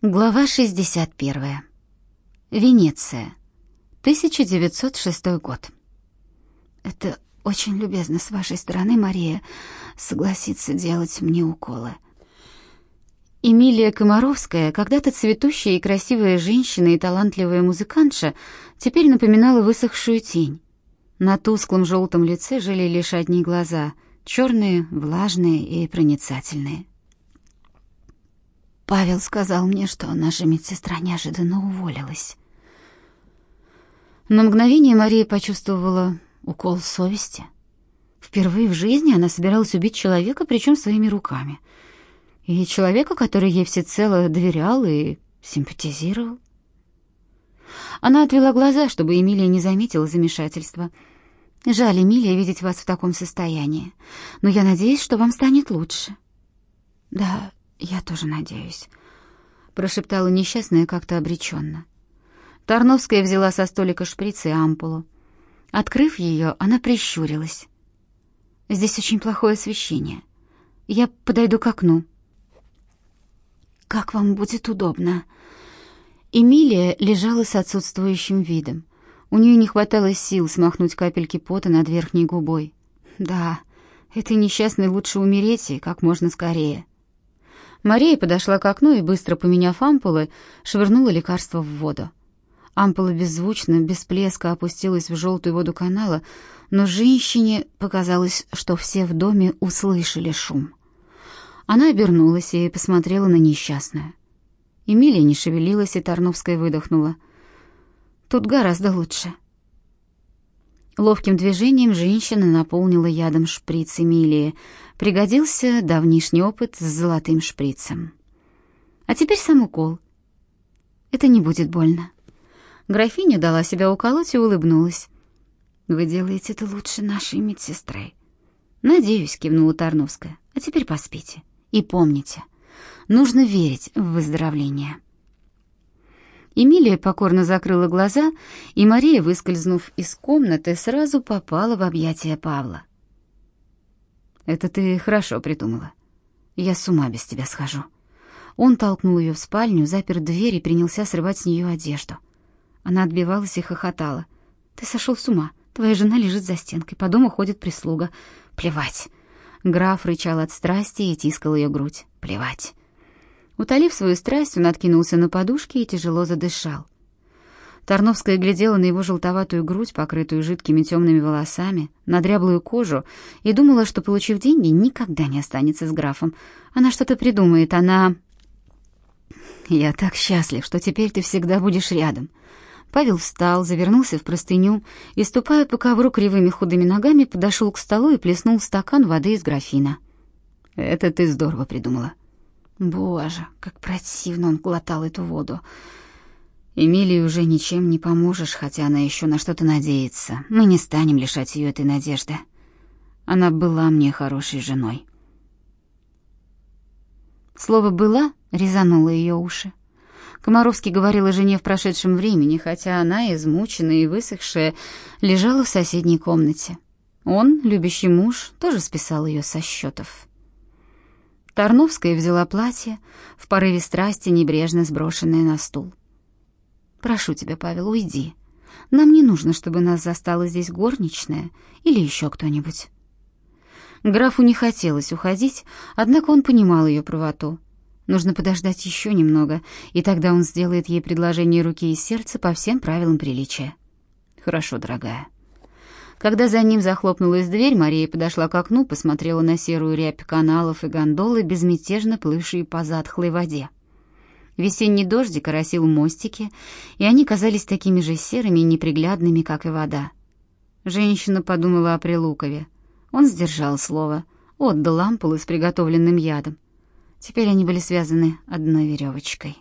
Глава 61. Венеция. 1906 год. Это очень любезно с вашей стороны, Мария, согласиться делать мне уколы. Эмилия Комаровская, когда-то цветущая и красивая женщина и талантливая музыкантша, теперь напоминала высохшую тень. На тусклом желтом лице жили лишь одни глаза, черные, влажные и проницательные. Павел сказал мне, что наша медсестра неожиданно уволилась. На мгновение Мария почувствовала укол совести. Впервые в жизни она собиралась убить человека, причем своими руками. И человека, который ей всецело доверял и симпатизировал. Она отвела глаза, чтобы Эмилия не заметила замешательства. «Жаль, Эмилия, видеть вас в таком состоянии. Но я надеюсь, что вам станет лучше». «Да, «Я тоже надеюсь», — прошептала несчастная как-то обреченно. Тарновская взяла со столика шприц и ампулу. Открыв ее, она прищурилась. «Здесь очень плохое освещение. Я подойду к окну». «Как вам будет удобно?» Эмилия лежала с отсутствующим видом. У нее не хватало сил смахнуть капельки пота над верхней губой. «Да, этой несчастной лучше умереть и как можно скорее». Мария подошла к окну и, быстро поменяв ампулы, швырнула лекарство в воду. Ампула беззвучно, без плеска опустилась в желтую воду канала, но женщине показалось, что все в доме услышали шум. Она обернулась и посмотрела на несчастную. Эмилия не шевелилась, и Тарновская выдохнула. «Тут гораздо лучше». Ловким движением женщина наполнила ядом шприц Эмилии. Пригодился давнишний опыт с золотым шприцем. А теперь сам укол. Это не будет больно. Графиня дала себя уколоть и улыбнулась. Вы делаете это лучше нашей медсестры. Надеюсь, кивнула Тарновская. А теперь поспите и помните, нужно верить в выздоровление. Эмилия покорно закрыла глаза, и Мария, выскользнув из комнаты, сразу попала в объятия Павла. «Это ты хорошо придумала. Я с ума без тебя схожу». Он толкнул ее в спальню, запер дверь и принялся срывать с нее одежду. Она отбивалась и хохотала. «Ты сошел с ума. Твоя жена лежит за стенкой, по дому ходит прислуга. Плевать». Граф рычал от страсти и тискал ее грудь. «Плевать». Утолив свою страсть, он откинулся на подушке и тяжело задышал. Тарновская глядела на его желтоватую грудь, покрытую жидкими темными волосами, на дряблую кожу, и думала, что, получив деньги, никогда не останется с графом. Она что-то придумает, она... «Я так счастлив, что теперь ты всегда будешь рядом». Павел встал, завернулся в простыню и, ступая по ковру кривыми худыми ногами, подошел к столу и плеснул стакан воды из графина. «Это ты здорово придумала. Боже, как противно он глотал эту воду. Эмилии уже ничем не поможешь, хотя она еще на что-то надеется. Мы не станем лишать ее этой надежды. Она была мне хорошей женой. Слово «была» резануло ее уши. Комаровский говорил о жене в прошедшем времени, хотя она, измученная и высохшая, лежала в соседней комнате. Он, любящий муж, тоже списал ее со счетов. Тарновская взяла платье, в порыве страсти небрежно сброшенное на стул. «Прошу тебя, Павел, уйди. Нам не нужно, чтобы нас застала здесь горничная или еще кто-нибудь». Графу не хотелось уходить, однако он понимал ее правоту. Нужно подождать еще немного, и тогда он сделает ей предложение руки и сердца по всем правилам приличия. «Хорошо, дорогая», когда за ним захлопнулась дверь, Мария подошла к окну, посмотрела на серую рябь каналов и гондолы, безмятежно плывшие по затхлой воде. Весенний дождик оросил мостики, и они казались такими же серыми и неприглядными, как и вода. Женщина подумала о Прилукове. Он сдержал слово, отдал ампулы с приготовленным ядом. Теперь они были связаны одной веревочкой.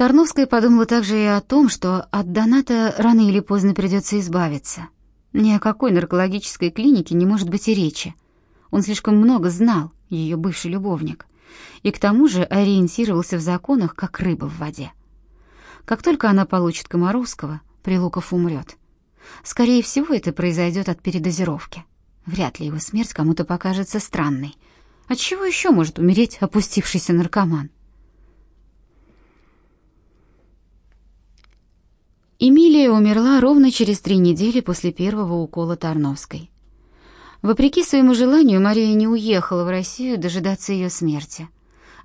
Тарновская подумала также и о том, что от доната рано или поздно придется избавиться. Ни о какой наркологической клинике не может быть и речи. Он слишком много знал, ее бывший любовник, и к тому же ориентировался в законах, как рыба в воде. Как только она получит Комаровского, Прилуков умрет. Скорее всего, это произойдет от передозировки. Вряд ли его смерть кому-то покажется странной. От чего еще может умереть опустившийся наркоман? Эмилия умерла ровно через три недели после первого укола Тарновской. Вопреки своему желанию, Мария не уехала в Россию дожидаться ее смерти.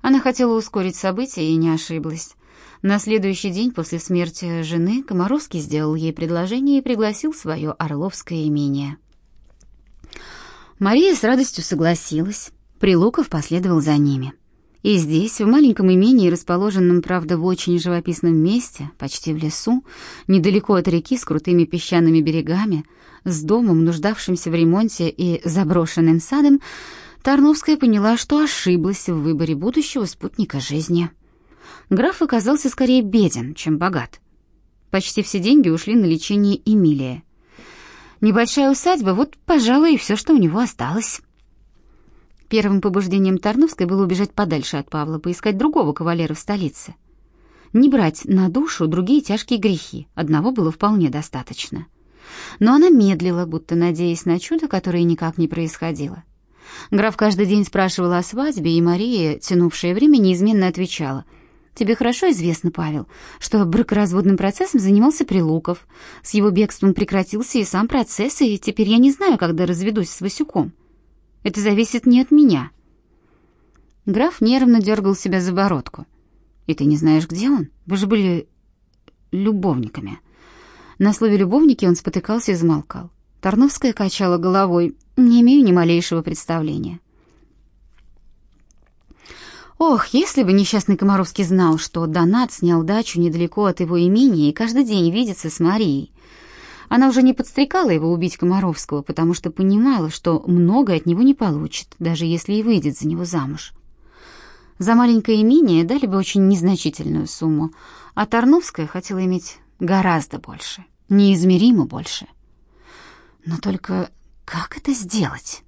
Она хотела ускорить события и не ошиблась. На следующий день после смерти жены Комаровский сделал ей предложение и пригласил в свое Орловское имение. Мария с радостью согласилась. Прилуков последовал за ними. И здесь, в маленьком имении, расположенном, правда, в очень живописном месте, почти в лесу, недалеко от реки с крутыми песчаными берегами, с домом, нуждавшимся в ремонте и заброшенным садом, Тарновская поняла, что ошиблась в выборе будущего спутника жизни. Граф оказался скорее беден, чем богат. Почти все деньги ушли на лечение Эмилия. Небольшая усадьба, вот, пожалуй, и все, что у него осталось. Первым побуждением Тарновской было убежать подальше от Павла, поискать другого кавалера в столице. Не брать на душу другие тяжкие грехи, одного было вполне достаточно. Но она медлила, будто надеясь на чудо, которое никак не происходило. Граф каждый день спрашивал о свадьбе, и Мария, тянувшая время, неизменно отвечала. «Тебе хорошо известно, Павел, что бракоразводным процессом занимался Прилуков. С его бегством прекратился и сам процесс, и теперь я не знаю, когда разведусь с Васюком». Это зависит не от меня. Граф нервно дергал себя за бородку. И ты не знаешь, где он? Вы же были любовниками. На слове любовники он спотыкался и замолкал. Тарновская качала головой. Не имею ни малейшего представления. Ох, если бы несчастный Комаровский знал, что Донат снял дачу недалеко от его имени и каждый день видится с Марией. Она уже не подстрекала его убить Комаровского, потому что понимала, что многое от него не получит, даже если и выйдет за него замуж. За маленькое имение дали бы очень незначительную сумму, а Тарновская хотела иметь гораздо больше, неизмеримо больше. Но только как это сделать?